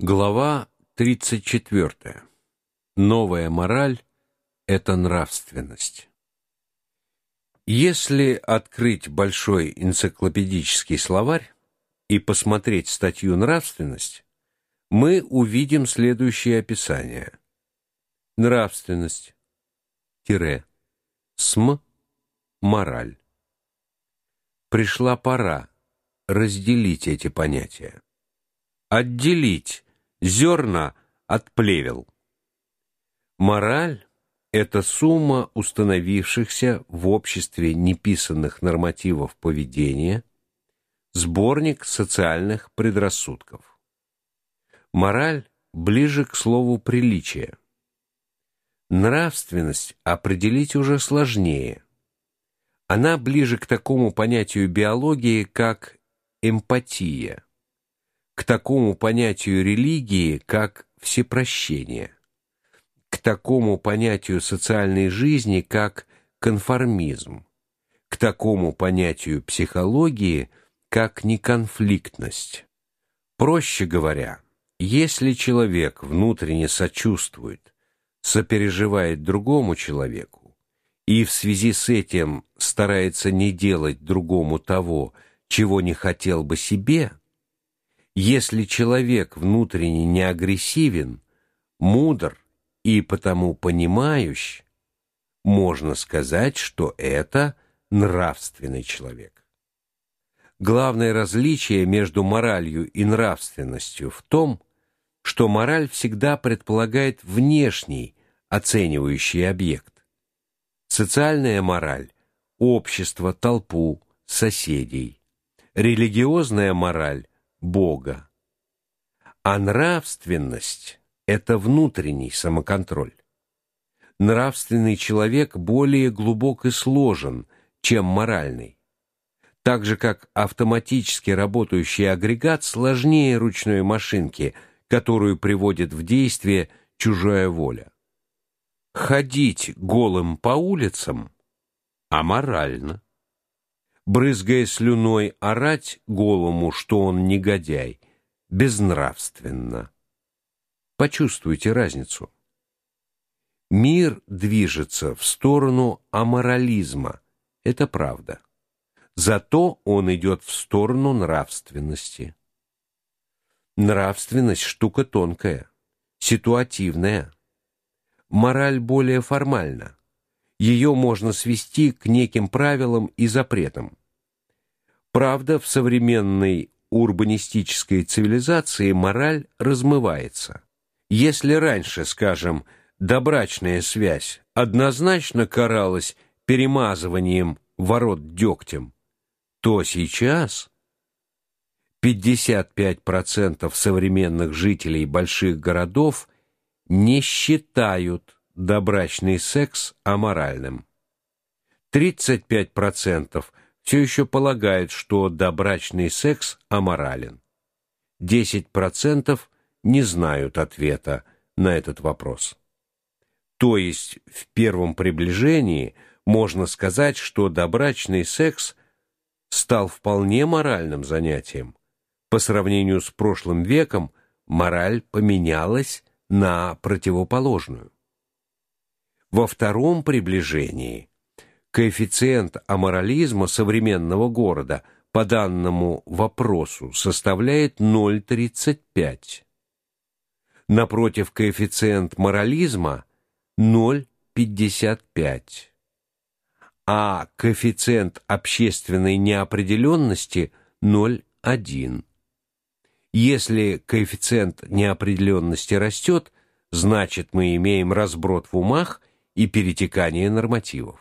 Глава 34. Новая мораль это нравственность. Если открыть большой энциклопедический словарь и посмотреть статью нравственность, мы увидим следующее описание. Нравственность тире см мораль. Пришла пора разделить эти понятия. Отделить зерна от плевел. Мораль это сумма установившихся в обществе неписанных нормативов поведения, сборник социальных предрассудков. Мораль ближе к слову приличие. Нравственность определить уже сложнее. Она ближе к такому понятию биологии, как эмпатия к такому понятию религии, как всепрощение, к такому понятию социальной жизни, как конформизм, к такому понятию психологии, как неконфликтность. Проще говоря, если человек внутренне сочувствует, сопереживает другому человеку и в связи с этим старается не делать другому того, чего не хотел бы себе, если человек внутренне не агрессивен, мудр и потому понимающий, можно сказать, что это нравственный человек. Главное различие между моралью и нравственностью в том, что мораль всегда предполагает внешний оценивающий объект. Социальная мораль общество, толпу, соседей. Религиозная мораль Бога. А нравственность это внутренний самоконтроль. Нравственный человек более глубок и сложен, чем моральный. Так же как автоматически работающий агрегат сложнее ручной машинки, которую приводит в действие чужая воля. Ходить голым по улицам аморально брызгая слюной, орать голому, что он негодяй, безнравственно. Почувствуйте разницу. Мир движется в сторону аморализма. Это правда. Зато он идет в сторону нравственности. Нравственность штука тонкая, ситуативная. Мораль более формальна ее можно свести к неким правилам и запретам. Правда, в современной урбанистической цивилизации мораль размывается. Если раньше, скажем, добрачная связь однозначно каралась перемазыванием ворот дегтем, то сейчас 55% современных жителей больших городов не считают добрачный секс аморальным. 35% все еще полагают, что добрачный секс аморален. 10% не знают ответа на этот вопрос. То есть в первом приближении можно сказать, что добрачный секс стал вполне моральным занятием. По сравнению с прошлым веком мораль поменялась на противоположную. Во втором приближении коэффициент аморализма современного города по данному вопросу составляет 0.35. Напротив, коэффициент морализма 0.55. А коэффициент общественной неопределенности 0.1. Если коэффициент неопределенности растет, значит мы имеем разброд в умах и перетекание нормативов.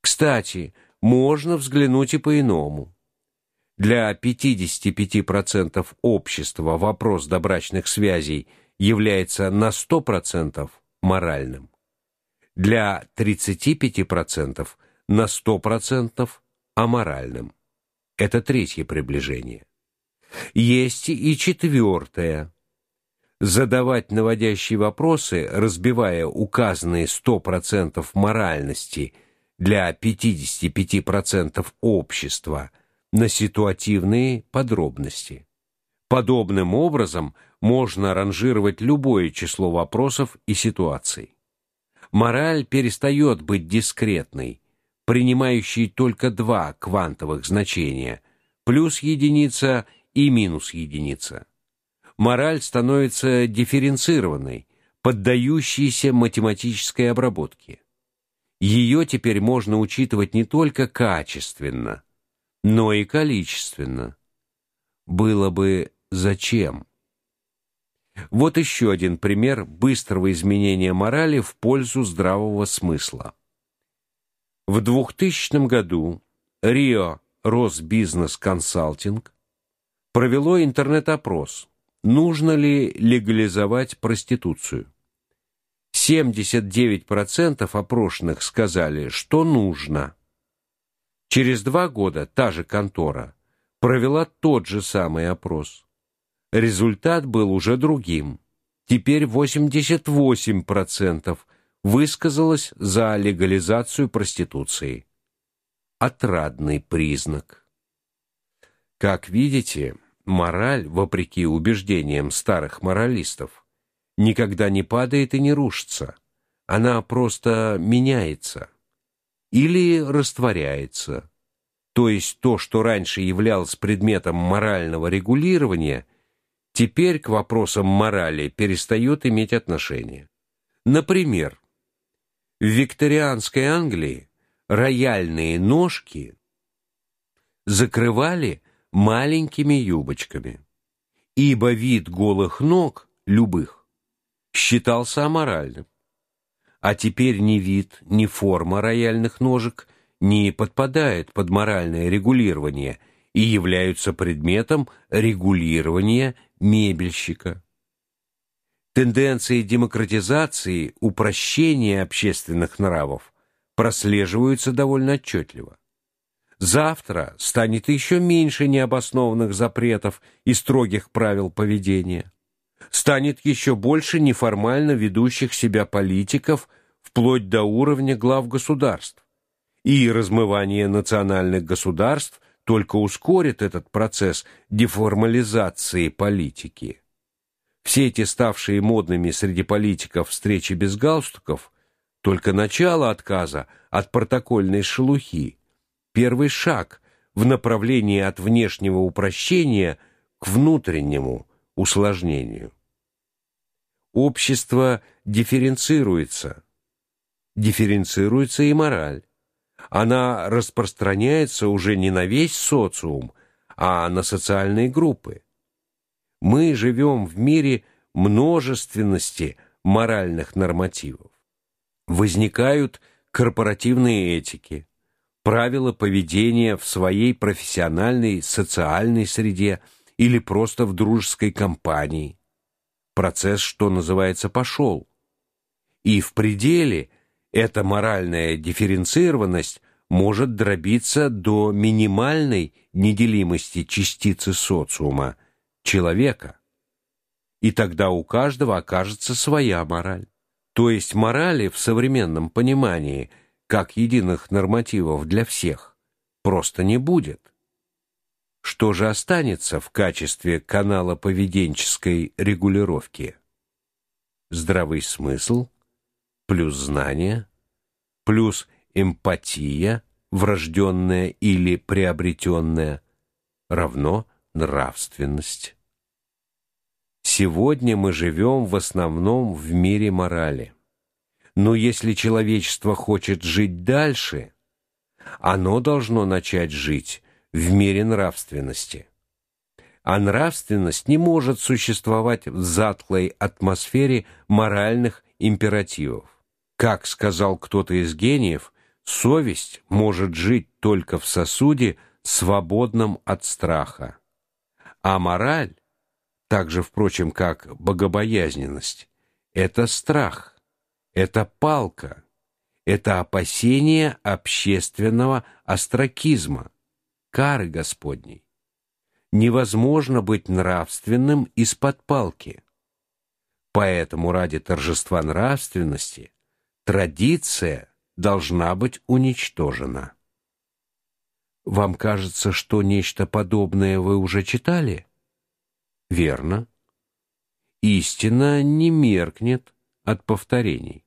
Кстати, можно взглянуть и по-иному. Для 55% общества вопрос добрачных связей является на 100% моральным. Для 35% на 100% аморальным. Это третье приближение. Есть и четвертое задавать наводящие вопросы, разбивая указанные 100% моральности для 55% общества на ситуативные подробности. Подобным образом можно ранжировать любое число вопросов и ситуаций. Мораль перестает быть дискретной, принимающей только два квантовых значения: плюс единица и минус единица. Мораль становится дифференцированной, поддающейся математической обработке. Ее теперь можно учитывать не только качественно, но и количественно. Было бы зачем? Вот еще один пример быстрого изменения морали в пользу здравого смысла. В 2000 году Рио Росбизнес Консалтинг провело интернет-опрос, нужно ли легализовать проституцию. 79% опрошенных сказали, что нужно. Через два года та же контора провела тот же самый опрос. Результат был уже другим. Теперь 88% высказалось за легализацию проституции. Отрадный признак. Как видите, мораль, вопреки убеждениям старых моралистов, никогда не падает и не рушится. Она просто меняется или растворяется. То есть то, что раньше являлось предметом морального регулирования, теперь к вопросам морали перестает иметь отношение. Например, в викторианской Англии рояльные ножки закрывали маленькими юбочками, ибо вид голых ног любых считался аморальным. А теперь ни вид, ни форма рояльных ножек не подпадают под моральное регулирование и являются предметом регулирования мебельщика. Тенденции демократизации, упрощения общественных нравов прослеживаются довольно отчетливо. Завтра станет еще меньше необоснованных запретов и строгих правил поведения станет еще больше неформально ведущих себя политиков вплоть до уровня глав государств. И размывание национальных государств только ускорит этот процесс деформализации политики. Все эти ставшие модными среди политиков встречи без галстуков только начало отказа от протокольной шелухи, первый шаг в направлении от внешнего упрощения к внутреннему усложнению. Общество дифференцируется. Дифференцируется и мораль. Она распространяется уже не на весь социум, а на социальные группы. Мы живем в мире множественности моральных нормативов. Возникают корпоративные этики, правила поведения в своей профессиональной, социальной среде или просто в дружеской компании. Процесс, что называется, пошел. И в пределе эта моральная дифференцированность может дробиться до минимальной неделимости частицы социума человека. И тогда у каждого окажется своя мораль. То есть морали в современном понимании как единых нормативов для всех просто не будет. Что же останется в качестве канала поведенческой регулировки? Здравый смысл плюс знание плюс эмпатия, врожденная или приобретенная, равно нравственность. Сегодня мы живем в основном в мире морали. Но если человечество хочет жить дальше, оно должно начать жить в мире нравственности. А нравственность не может существовать в затхлой атмосфере моральных императивов. Как сказал кто-то из гениев, совесть может жить только в сосуде, свободном от страха. А мораль, так же, впрочем, как богобоязненность, это страх, это палка, это опасение общественного остракизма кары Господней. Невозможно быть нравственным из-под палки. Поэтому ради торжества нравственности традиция должна быть уничтожена. Вам кажется, что нечто подобное вы уже читали? Верно. Истина не меркнет от повторений.